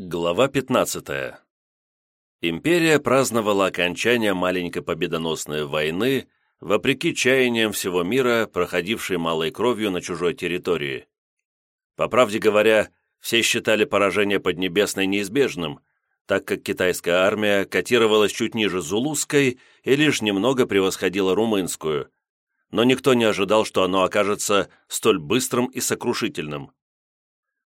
Глава 15. Империя праздновала окончание маленькой победоносной войны, вопреки чаяниям всего мира, проходившей малой кровью на чужой территории. По правде говоря, все считали поражение Поднебесной неизбежным, так как китайская армия котировалась чуть ниже Зулузской и лишь немного превосходила румынскую, но никто не ожидал, что оно окажется столь быстрым и сокрушительным.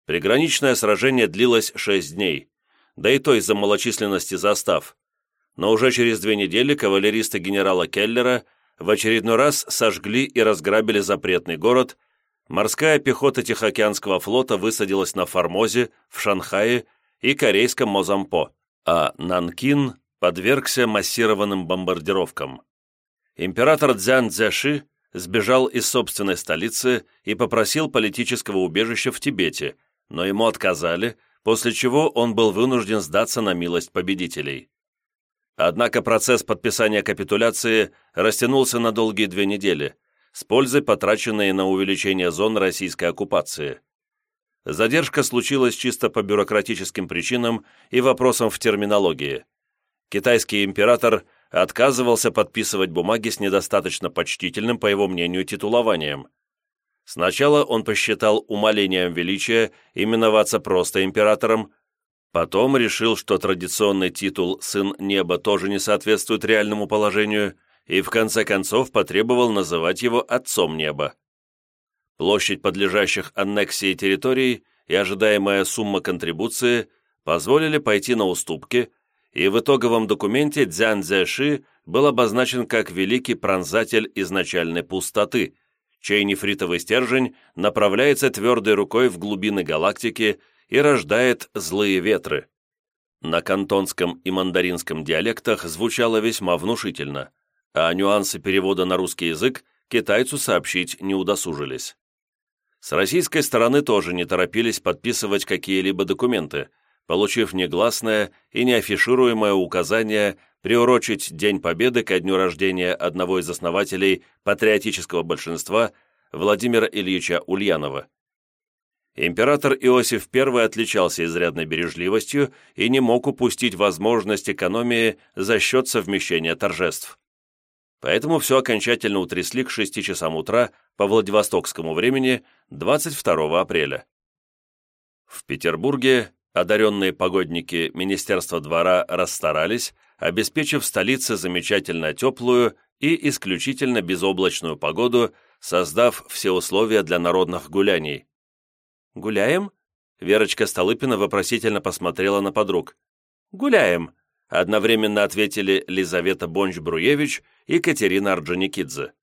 Приграничное сражение длилось шесть дней, да и то из-за малочисленности застав. Но уже через две недели кавалеристы генерала Келлера в очередной раз сожгли и разграбили запретный город, морская пехота Тихоокеанского флота высадилась на Формозе, в Шанхае и корейском Мозампо, а Нанкин подвергся массированным бомбардировкам. Император Цзян Цзяши сбежал из собственной столицы и попросил политического убежища в Тибете, но ему отказали, после чего он был вынужден сдаться на милость победителей. Однако процесс подписания капитуляции растянулся на долгие две недели, с пользой потраченной на увеличение зон российской оккупации. Задержка случилась чисто по бюрократическим причинам и вопросам в терминологии. Китайский император отказывался подписывать бумаги с недостаточно почтительным, по его мнению, титулованием – Сначала он посчитал умалением величия именоваться просто императором, потом решил, что традиционный титул «сын неба» тоже не соответствует реальному положению, и в конце концов потребовал называть его «отцом неба». Площадь подлежащих аннексии территорий и ожидаемая сумма контрибуции позволили пойти на уступки, и в итоговом документе Цзян Цзэши был обозначен как великий пронзатель изначальной пустоты – чей нефритовый стержень направляется твердой рукой в глубины галактики и рождает злые ветры. На кантонском и мандаринском диалектах звучало весьма внушительно, а нюансы перевода на русский язык китайцу сообщить не удосужились. С российской стороны тоже не торопились подписывать какие-либо документы, получив негласное и неафишируемое указание приурочить День Победы ко дню рождения одного из основателей патриотического большинства Владимира Ильича Ульянова. Император Иосиф I отличался изрядной бережливостью и не мог упустить возможность экономии за счет совмещения торжеств. Поэтому все окончательно утрясли к 6 часам утра по Владивостокскому времени 22 апреля. В Петербурге одаренные погодники Министерства двора расстарались, обеспечив столице замечательно теплую и исключительно безоблачную погоду, создав все условия для народных гуляний. «Гуляем?» Верочка Столыпина вопросительно посмотрела на подруг. «Гуляем», — одновременно ответили Лизавета Бонч-Бруевич и Катерина Орджоникидзе.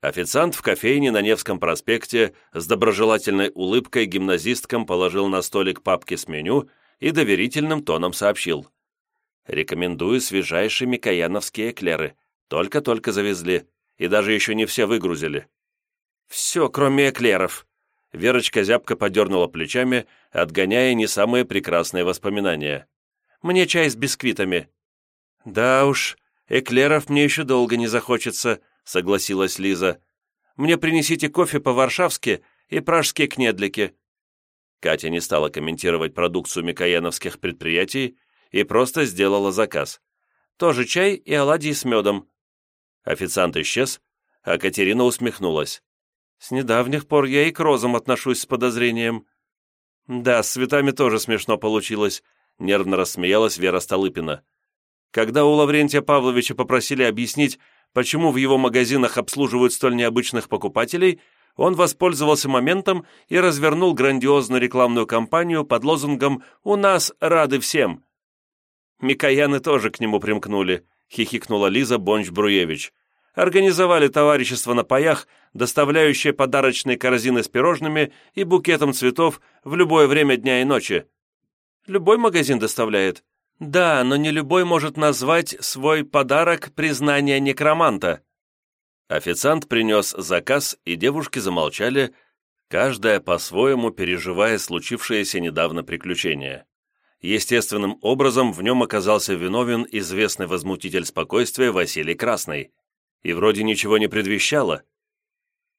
Официант в кофейне на Невском проспекте с доброжелательной улыбкой гимназисткам положил на столик папки с меню и доверительным тоном сообщил. «Рекомендую свежайшие микояновские эклеры. Только-только завезли, и даже еще не все выгрузили». «Все, кроме эклеров». Верочка зябко подернула плечами, отгоняя не самые прекрасные воспоминания. «Мне чай с бисквитами». «Да уж, эклеров мне еще долго не захочется», согласилась Лиза. «Мне принесите кофе по-варшавски и пражские кнедлики». Катя не стала комментировать продукцию микояновских предприятий и просто сделала заказ. Тоже чай и оладьи с медом. Официант исчез, а Катерина усмехнулась. «С недавних пор я и к розам отношусь с подозрением». «Да, с цветами тоже смешно получилось», — нервно рассмеялась Вера Столыпина. Когда у Лаврентия Павловича попросили объяснить, почему в его магазинах обслуживают столь необычных покупателей, он воспользовался моментом и развернул грандиозную рекламную кампанию под лозунгом «У нас рады всем». Микояны тоже к нему примкнули, хихикнула Лиза Бонч-Бруевич. Организовали товарищество на паях, доставляющее подарочные корзины с пирожными и букетом цветов в любое время дня и ночи. Любой магазин доставляет, да, но не любой может назвать свой подарок признание некроманта. Официант принес заказ, и девушки замолчали, каждая по-своему переживая случившееся недавно приключение. Естественным образом в нем оказался виновен известный возмутитель спокойствия Василий Красный. И вроде ничего не предвещало.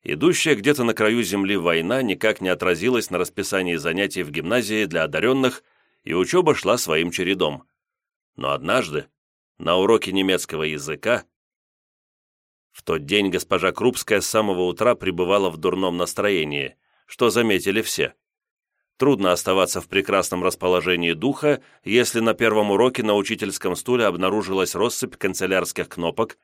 Идущая где-то на краю земли война никак не отразилась на расписании занятий в гимназии для одаренных – и учеба шла своим чередом. Но однажды, на уроке немецкого языка, в тот день госпожа Крупская с самого утра пребывала в дурном настроении, что заметили все. Трудно оставаться в прекрасном расположении духа, если на первом уроке на учительском стуле обнаружилась россыпь канцелярских кнопок,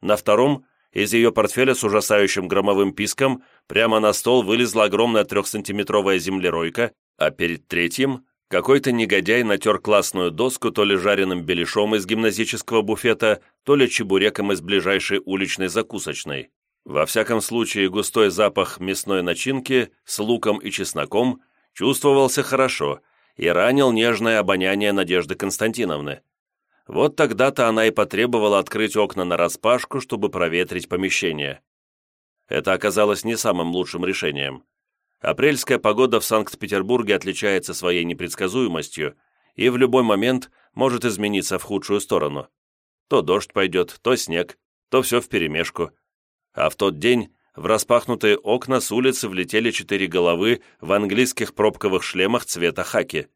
на втором из ее портфеля с ужасающим громовым писком прямо на стол вылезла огромная трехсантиметровая землеройка, а перед третьим какой-то негодяй натер классную доску то ли жареным беляшом из гимназического буфета, то ли чебуреком из ближайшей уличной закусочной. Во всяком случае, густой запах мясной начинки с луком и чесноком чувствовался хорошо и ранил нежное обоняние Надежды Константиновны. Вот тогда-то она и потребовала открыть окна нараспашку, чтобы проветрить помещение. Это оказалось не самым лучшим решением. Апрельская погода в Санкт-Петербурге отличается своей непредсказуемостью и в любой момент может измениться в худшую сторону. То дождь пойдет, то снег, то все вперемешку. А в тот день в распахнутые окна с улицы влетели четыре головы в английских пробковых шлемах цвета хаки.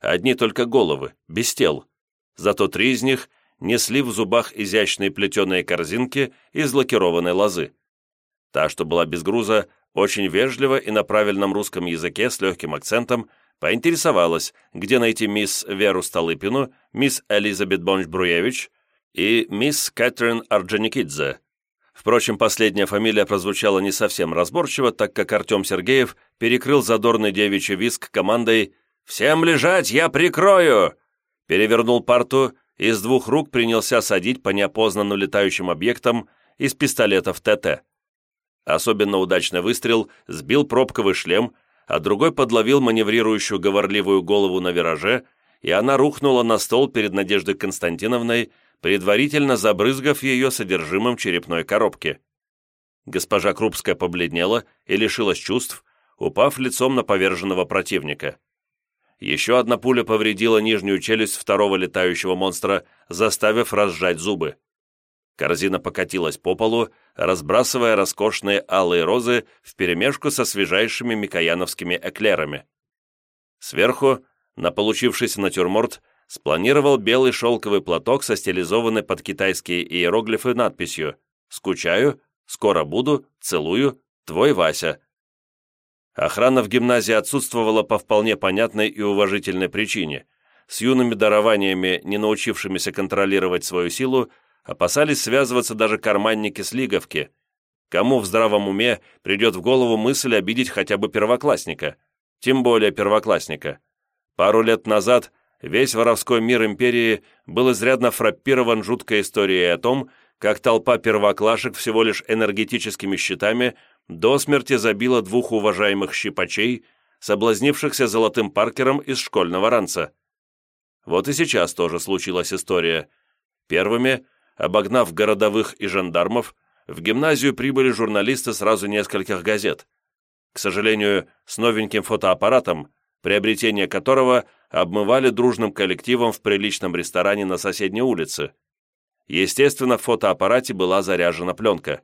Одни только головы, без тел. Зато три из них несли в зубах изящные плетеные корзинки из лакированной лозы. Та, что была без груза, очень вежливо и на правильном русском языке с легким акцентом поинтересовалась, где найти мисс Веру Столыпину, мисс Элизабет Бонч-Бруевич и мисс Кэтрин Орджоникидзе. Впрочем, последняя фамилия прозвучала не совсем разборчиво, так как Артем Сергеев перекрыл задорный девичий виск командой «Всем лежать, я прикрою!» Перевернул парту и с двух рук принялся садить по неопознанным летающим объектам из пистолетов ТТ. Особенно удачный выстрел сбил пробковый шлем, а другой подловил маневрирующую говорливую голову на вираже, и она рухнула на стол перед Надеждой Константиновной, предварительно забрызгав ее содержимым черепной коробки. Госпожа Крупская побледнела и лишилась чувств, упав лицом на поверженного противника. Еще одна пуля повредила нижнюю челюсть второго летающего монстра, заставив разжать зубы. Корзина покатилась по полу, разбрасывая роскошные алые розы вперемешку со свежайшими микояновскими эклерами. Сверху, на получившийся натюрморт, спланировал белый шелковый платок со стилизованной под китайские иероглифы надписью «Скучаю», «Скоро буду», «Целую», «Твой Вася». Охрана в гимназии отсутствовала по вполне понятной и уважительной причине. С юными дарованиями, не научившимися контролировать свою силу, опасались связываться даже карманники с Лиговки. Кому в здравом уме придет в голову мысль обидеть хотя бы первоклассника? Тем более первоклассника. Пару лет назад весь воровской мир империи был изрядно фраппирован жуткой историей о том, как толпа первоклашек всего лишь энергетическими щитами до смерти забила двух уважаемых щипачей, соблазнившихся золотым паркером из школьного ранца. Вот и сейчас тоже случилась история. Первыми Обогнав городовых и жандармов, в гимназию прибыли журналисты сразу нескольких газет. К сожалению, с новеньким фотоаппаратом, приобретение которого обмывали дружным коллективом в приличном ресторане на соседней улице. Естественно, в фотоаппарате была заряжена пленка.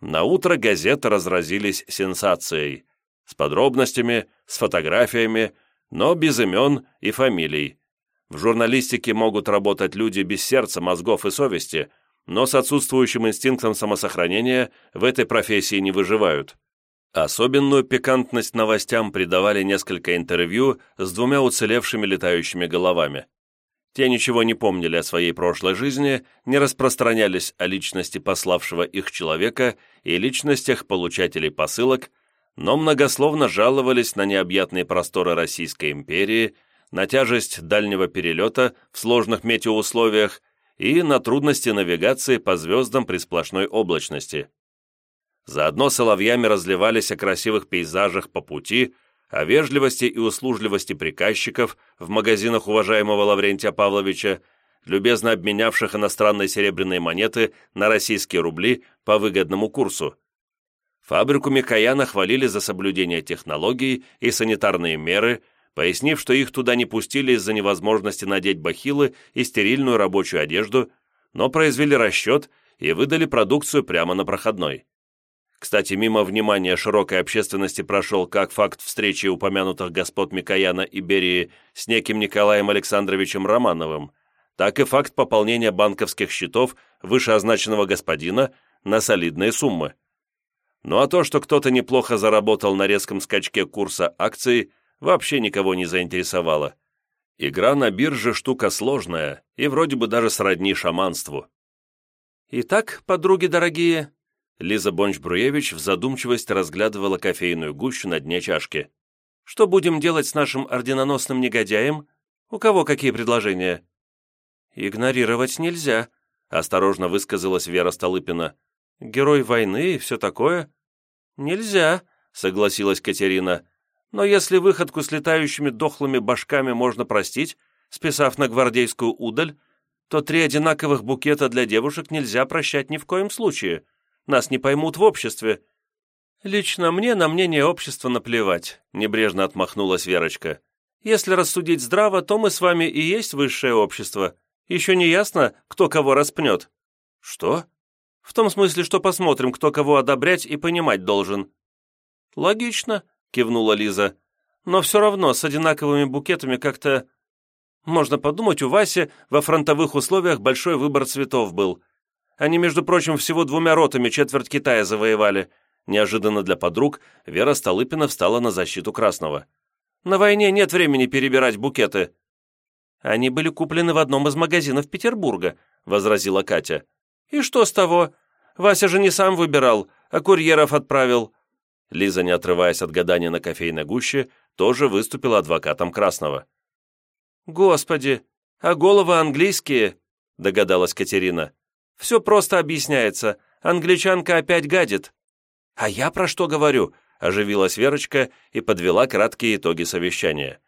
На утро газеты разразились сенсацией. С подробностями, с фотографиями, но без имен и фамилий. В журналистике могут работать люди без сердца, мозгов и совести, но с отсутствующим инстинктом самосохранения в этой профессии не выживают. Особенную пикантность новостям придавали несколько интервью с двумя уцелевшими летающими головами. Те ничего не помнили о своей прошлой жизни, не распространялись о личности пославшего их человека и личностях получателей посылок, но многословно жаловались на необъятные просторы Российской империи – на тяжесть дальнего перелета в сложных метеоусловиях и на трудности навигации по звездам при сплошной облачности. Заодно соловьями разливались о красивых пейзажах по пути, о вежливости и услужливости приказчиков в магазинах уважаемого Лаврентия Павловича, любезно обменявших иностранные серебряные монеты на российские рубли по выгодному курсу. Фабрику Микояна хвалили за соблюдение технологий и санитарные меры – пояснив, что их туда не пустили из-за невозможности надеть бахилы и стерильную рабочую одежду, но произвели расчет и выдали продукцию прямо на проходной. Кстати, мимо внимания широкой общественности прошел как факт встречи упомянутых господ Микояна и Берии с неким Николаем Александровичем Романовым, так и факт пополнения банковских счетов вышеозначенного господина на солидные суммы. Ну а то, что кто-то неплохо заработал на резком скачке курса акций, вообще никого не заинтересовало. Игра на бирже штука сложная и вроде бы даже сродни шаманству. «Итак, подруги дорогие», Лиза Бонч-Бруевич в задумчивости разглядывала кофейную гущу на дне чашки. «Что будем делать с нашим орденоносным негодяем? У кого какие предложения?» «Игнорировать нельзя», — осторожно высказалась Вера Столыпина. «Герой войны и все такое?» «Нельзя», — согласилась Катерина. «Но если выходку с летающими дохлыми башками можно простить, списав на гвардейскую удаль, то три одинаковых букета для девушек нельзя прощать ни в коем случае. Нас не поймут в обществе». «Лично мне на мнение общества наплевать», — небрежно отмахнулась Верочка. «Если рассудить здраво, то мы с вами и есть высшее общество. Еще не ясно, кто кого распнет». «Что?» «В том смысле, что посмотрим, кто кого одобрять и понимать должен». «Логично», — кивнула Лиза. «Но все равно с одинаковыми букетами как-то...» Можно подумать, у Васи во фронтовых условиях большой выбор цветов был. Они, между прочим, всего двумя ротами четверть Китая завоевали. Неожиданно для подруг Вера Столыпина встала на защиту Красного. На войне нет времени перебирать букеты. Они были куплены в одном из магазинов Петербурга, возразила Катя. И что с того? Вася же не сам выбирал, а курьеров отправил. Лиза, не отрываясь от гадания на кофейной гуще, тоже выступила адвокатом Красного. «Господи, а головы английские?» – догадалась Катерина. Все просто объясняется. Англичанка опять гадит». «А я про что говорю?» – оживилась Верочка и подвела краткие итоги совещания.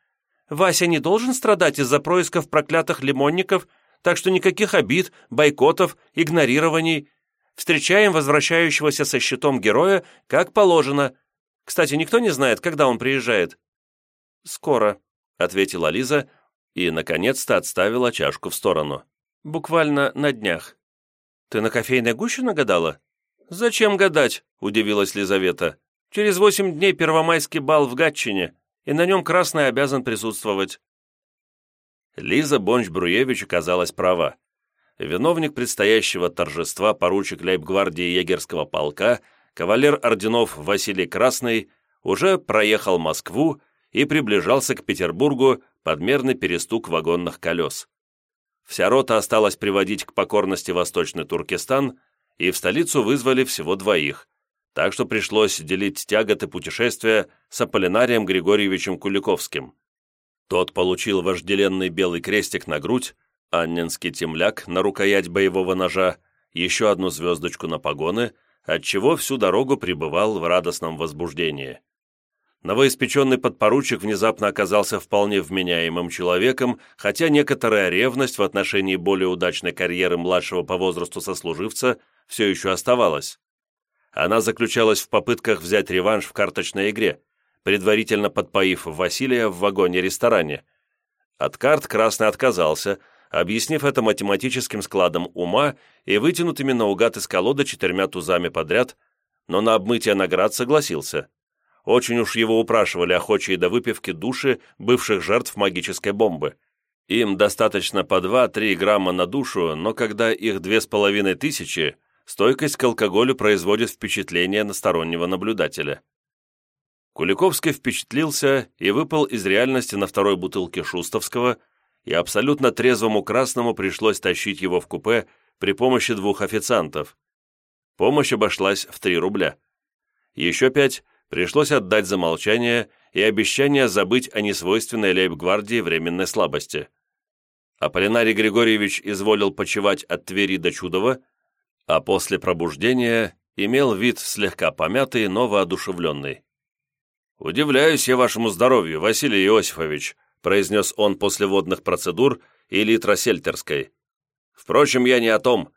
«Вася не должен страдать из-за происков проклятых лимонников, так что никаких обид, бойкотов, игнорирований. Встречаем возвращающегося со щитом героя, как положено. Кстати, никто не знает, когда он приезжает?» «Скоро», — ответила Лиза и, наконец-то, отставила чашку в сторону. «Буквально на днях». «Ты на кофейной гуще нагадала?» «Зачем гадать?» – удивилась Лизавета. «Через восемь дней первомайский бал в Гатчине, и на нем Красный обязан присутствовать». Лиза Бонч-Бруевич оказалась права. Виновник предстоящего торжества поручик лейб-гвардии егерского полка, кавалер орденов Василий Красный, уже проехал Москву и приближался к Петербургу под мерный перестук вагонных колес. Вся рота осталась приводить к покорности Восточный Туркестан, и в столицу вызвали всего двоих, так что пришлось делить тяготы путешествия с Аполлинарием Григорьевичем Куликовским. Тот получил вожделенный белый крестик на грудь, анненский темляк на рукоять боевого ножа, еще одну звездочку на погоны, отчего всю дорогу пребывал в радостном возбуждении новоиспеченный подпоручик внезапно оказался вполне вменяемым человеком, хотя некоторая ревность в отношении более удачной карьеры младшего по возрасту сослуживца все еще оставалась. Она заключалась в попытках взять реванш в карточной игре, предварительно подпоив Василия в вагоне-ресторане. От карт Красный отказался, объяснив это математическим складом ума и вытянутыми наугад из колоды четырьмя тузами подряд, но на обмытие наград согласился. Очень уж его упрашивали охочие до выпивки души бывших жертв магической бомбы. Им достаточно по 2-3 грамма на душу, но когда их две с половиной тысячи, стойкость к алкоголю производит впечатление на стороннего наблюдателя. Куликовский впечатлился и выпал из реальности на второй бутылке Шустовского, и абсолютно трезвому красному пришлось тащить его в купе при помощи двух официантов. Помощь обошлась в 3 рубля. Еще пять пришлось отдать за молчание и обещание забыть о несвойственной лейб-гвардии временной слабости. Аполлинарий Григорьевич изволил почевать от Твери до Чудова, а после пробуждения имел вид слегка помятый, но воодушевленный. «Удивляюсь я вашему здоровью, Василий Иосифович», произнес он после водных процедур и литра сельтерской. «Впрочем, я не о том.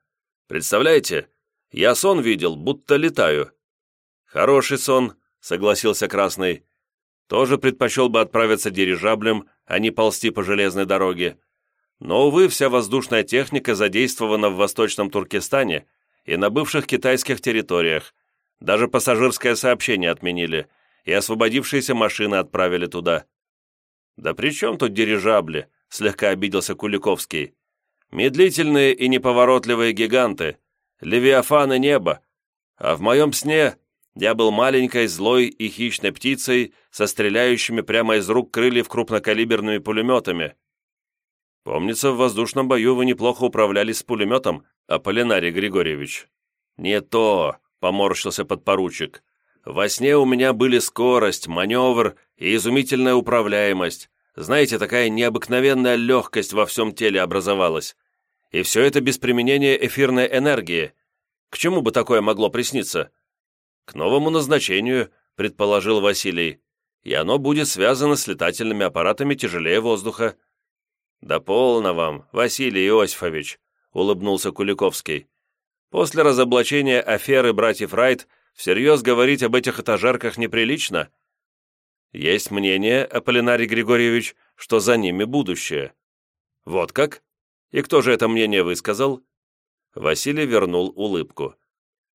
Представляете, я сон видел, будто летаю». «Хороший сон», согласился Красный. Тоже предпочел бы отправиться дирижаблем, а не ползти по железной дороге. Но, увы, вся воздушная техника задействована в Восточном Туркестане и на бывших китайских территориях, Даже пассажирское сообщение отменили, и освободившиеся машины отправили туда. «Да при чем тут дирижабли?» — слегка обиделся Куликовский. «Медлительные и неповоротливые гиганты, левиафаны неба, а в моем сне я был маленькой, злой и хищной птицей со стреляющими прямо из рук крыльев крупнокалиберными пулеметами. Помнится, в воздушном бою вы неплохо управлялись с пулеметом, Аполлинарий Григорьевич. Не то, поморщился подпоручик. Во сне у меня были скорость, маневр и изумительная управляемость. Знаете, такая необыкновенная легкость во всем теле образовалась. И все это без применения эфирной энергии. К чему бы такое могло присниться? «К новому назначению», — предположил Василий, «и оно будет связано с летательными аппаратами тяжелее воздуха». «Да полно вам, Василий Иосифович», — улыбнулся Куликовский. «После разоблачения аферы братьев Райт всерьез говорить об этих этажерках неприлично. Есть мнение, Аполлинарий Григорьевич, что за ними будущее». «Вот как? И кто же это мнение высказал?» Василий вернул улыбку.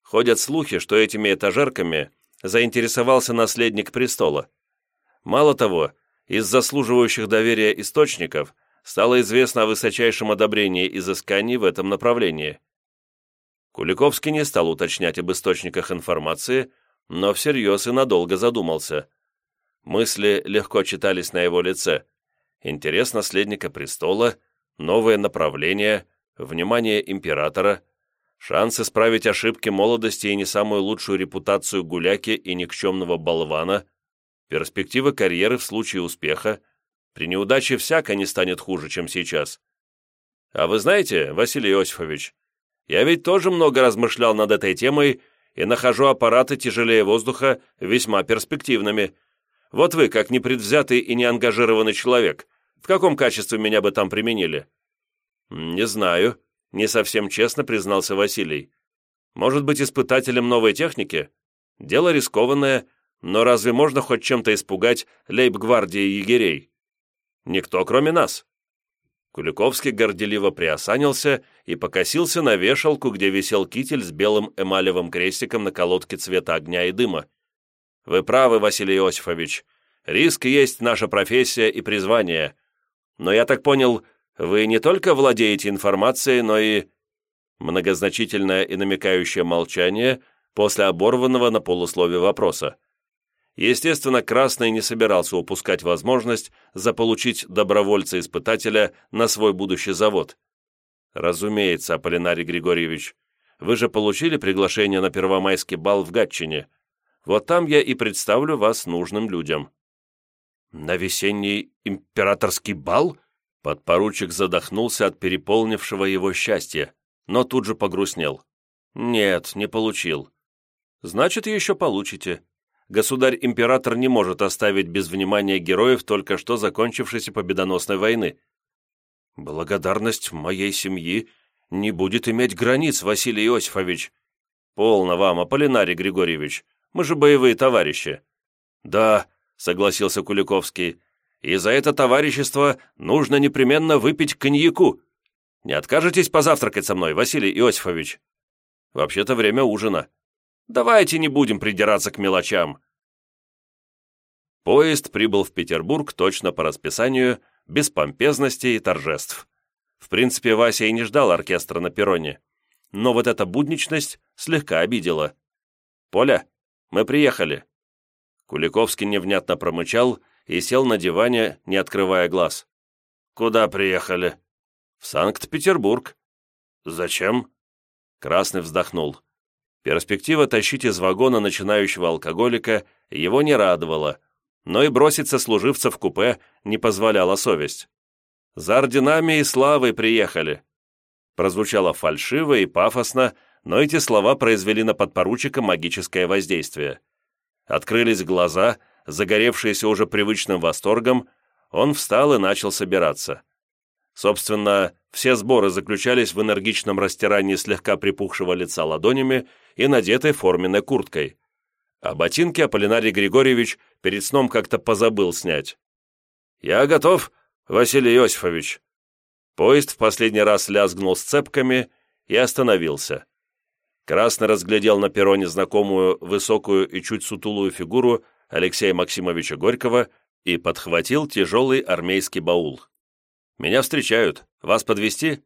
Ходят слухи, что этими этажерками заинтересовался наследник престола. Мало того, из заслуживающих доверия источников стало известно о высочайшем одобрении изысканий в этом направлении. Куликовский не стал уточнять об источниках информации, но всерьез и надолго задумался. Мысли легко читались на его лице. Интерес наследника престола, новое направление, внимание императора, Шанс исправить ошибки молодости и не самую лучшую репутацию гуляки и никчемного болвана, перспективы карьеры в случае успеха, при неудаче всяко не станет хуже, чем сейчас. А вы знаете, Василий Иосифович, я ведь тоже много размышлял над этой темой и нахожу аппараты тяжелее воздуха весьма перспективными. Вот вы, как непредвзятый и неангажированный человек, в каком качестве меня бы там применили? Не знаю, не совсем честно признался Василий. Может быть, испытателем новой техники? Дело рискованное, но разве можно хоть чем-то испугать лейб-гвардии егерей? Никто, кроме нас. Куликовский горделиво приосанился и покосился на вешалку, где висел китель с белым эмалевым крестиком на колодке цвета огня и дыма. «Вы правы, Василий Иосифович. Риск есть наша профессия и призвание. Но я так понял, вы не только владеете информацией, но и...» Многозначительное и намекающее молчание после оборванного на полуслове вопроса. Естественно, Красный не собирался упускать возможность заполучить добровольца-испытателя на свой будущий завод. «Разумеется, Аполлинарий Григорьевич, вы же получили приглашение на Первомайский бал в Гатчине. Вот там я и представлю вас нужным людям». «На весенний императорский бал?» Подпоручик задохнулся от переполнившего его счастья, но тут же погрустнел. «Нет, не получил». «Значит, еще получите. Государь-император не может оставить без внимания героев только что закончившейся победоносной войны. Благодарность моей семьи не будет иметь границ, Василий Иосифович. Полно вам, Аполлинарий Григорьевич. Мы же боевые товарищи». «Да», — согласился Куликовский, и за это товарищество нужно непременно выпить коньяку. Не откажетесь позавтракать со мной, Василий Иосифович? Вообще-то время ужина. Давайте не будем придираться к мелочам». Поезд прибыл в Петербург точно по расписанию, без помпезности и торжеств. В принципе, Вася и не ждал оркестра на перроне. Но вот эта будничность слегка обидела. «Поля, мы приехали». Куликовский невнятно промычал и сел на диване, не открывая глаз. «Куда приехали?» «В Санкт-Петербург». «Зачем?» Красный вздохнул. Перспектива тащить из вагона начинающего алкоголика его не радовала, но и броситься служивца в купе не позволяла совесть. «За орденами и славой приехали!» Прозвучало фальшиво и пафосно, но эти слова произвели на подпоручика магическое воздействие. Открылись глаза, загоревшийся уже привычным восторгом, он встал и начал собираться. Собственно, все сборы заключались в энергичном растирании слегка припухшего лица ладонями и надетой форменной курткой. А ботинки Аполлинарий Григорьевич перед сном как-то позабыл снять. «Я готов, Василий Иосифович». Поезд в последний раз лязгнул сцепками и остановился. Красный разглядел на перроне знакомую высокую и чуть сутулую фигуру Алексея Максимовича Горького и подхватил тяжелый армейский баул. «Меня встречают. Вас подвести?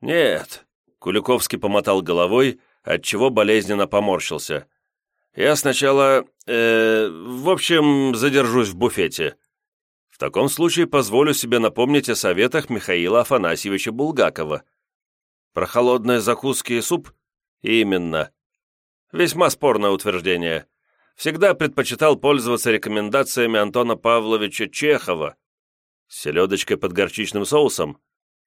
«Нет», — Куликовский помотал головой, отчего болезненно поморщился. «Я сначала... Э, в общем, задержусь в буфете». В таком случае позволю себе напомнить о советах Михаила Афанасьевича Булгакова. Про холодные закуски и суп? Именно. Весьма спорное утверждение. Всегда предпочитал пользоваться рекомендациями Антона Павловича Чехова. Селедочкой под горчичным соусом?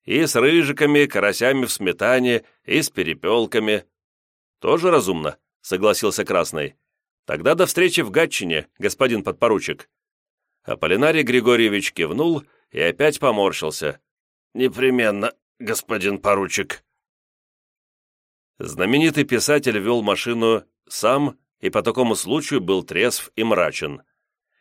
И с рыжиками, карасями в сметане, и с перепелками. Тоже разумно, согласился Красный. Тогда до встречи в Гатчине, господин подпоручик. Аполлинарий Григорьевич кивнул и опять поморщился. «Непременно, господин поручик». Знаменитый писатель вел машину сам и по такому случаю был трезв и мрачен.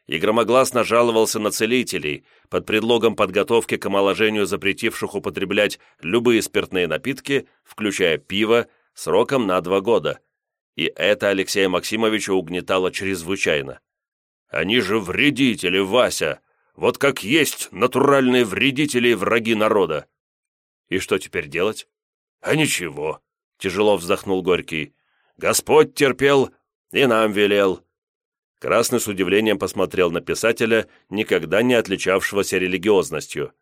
И громогласно жаловался на целителей под предлогом подготовки к омоложению запретивших употреблять любые спиртные напитки, включая пиво, сроком на два года. И это Алексея Максимовича угнетало чрезвычайно. «Они же вредители, Вася! Вот как есть натуральные вредители и враги народа!» «И что теперь делать?» «А ничего тяжело вздохнул Горький. «Господь терпел и нам велел». Красный с удивлением посмотрел на писателя, никогда не отличавшегося религиозностью.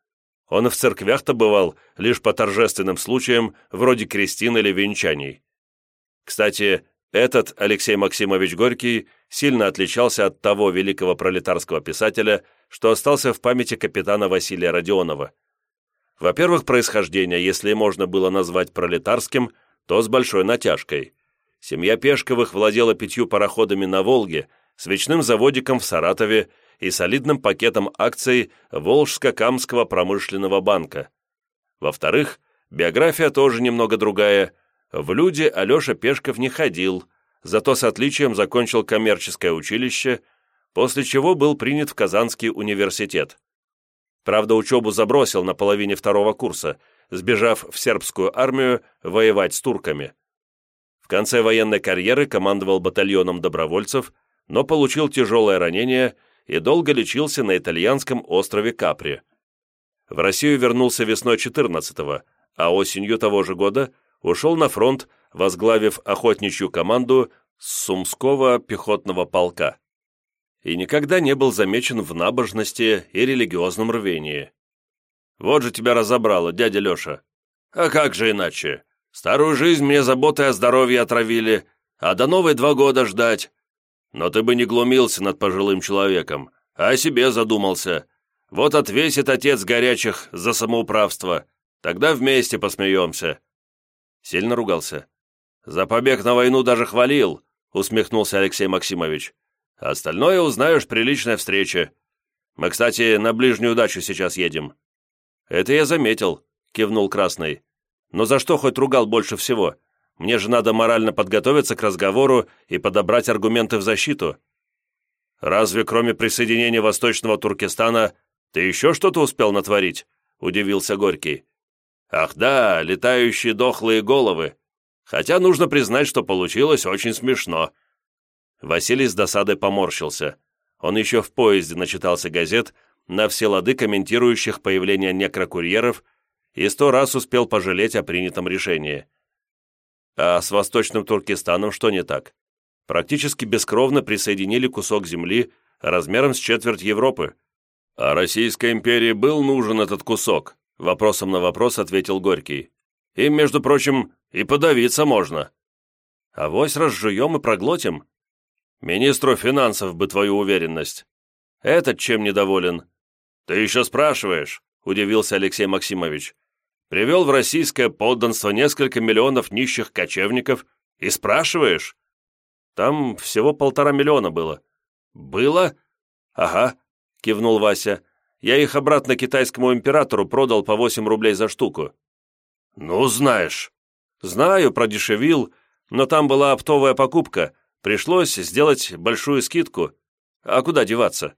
Он в церквях-то бывал лишь по торжественным случаям, вроде крестин или венчаний. Кстати, этот Алексей Максимович Горький сильно отличался от того великого пролетарского писателя, что остался в памяти капитана Василия Родионова. Во-первых, происхождение, если можно было назвать пролетарским, то с большой натяжкой. Семья Пешковых владела пятью пароходами на Волге, свечным заводиком в Саратове и солидным пакетом акций Волжско-Камского промышленного банка. Во-вторых, биография тоже немного другая. В люди Алеша Пешков не ходил, зато с отличием закончил коммерческое училище, после чего был принят в Казанский университет. Правда, учебу забросил на половине второго курса – сбежав в сербскую армию воевать с турками. В конце военной карьеры командовал батальоном добровольцев, но получил тяжелое ранение и долго лечился на итальянском острове Капри. В Россию вернулся весной 14-го, а осенью того же года ушел на фронт, возглавив охотничью команду Сумского пехотного полка. И никогда не был замечен в набожности и религиозном рвении. Вот же тебя разобрало, дядя Леша. А как же иначе? Старую жизнь мне заботой о здоровье отравили, а до новой два года ждать. Но ты бы не глумился над пожилым человеком, а о себе задумался. Вот отвесит отец горячих за самоуправство. Тогда вместе посмеемся». Сильно ругался. «За побег на войну даже хвалил», усмехнулся Алексей Максимович. «Остальное узнаешь при личной встрече. Мы, кстати, на ближнюю дачу сейчас едем. «Это я заметил», — кивнул Красный. «Но за что хоть ругал больше всего? Мне же надо морально подготовиться к разговору и подобрать аргументы в защиту». «Разве кроме присоединения Восточного Туркестана ты еще что-то успел натворить?» — удивился Горький. «Ах да, летающие дохлые головы. Хотя нужно признать, что получилось очень смешно». Василий с досадой поморщился. Он еще в поезде начитался газет, на все лады комментирующих появление некрокурьеров и сто раз успел пожалеть о принятом решении. А с Восточным Туркестаном что не так? Практически бескровно присоединили кусок земли размером с четверть Европы. А Российской империи был нужен этот кусок, вопросом на вопрос ответил Горький. Им, между прочим, и подавиться можно. Авось разжуем и проглотим. Министру финансов бы твою уверенность. Этот чем недоволен? «Ты еще спрашиваешь?» – удивился Алексей Максимович. «Привел в российское подданство несколько миллионов нищих кочевников и спрашиваешь?» «Там всего полтора миллиона было». «Было?» «Ага», – кивнул Вася. «Я их обратно китайскому императору продал по 8 рублей за штуку». «Ну, знаешь». «Знаю, продешевил, но там была оптовая покупка. Пришлось сделать большую скидку. А куда деваться?»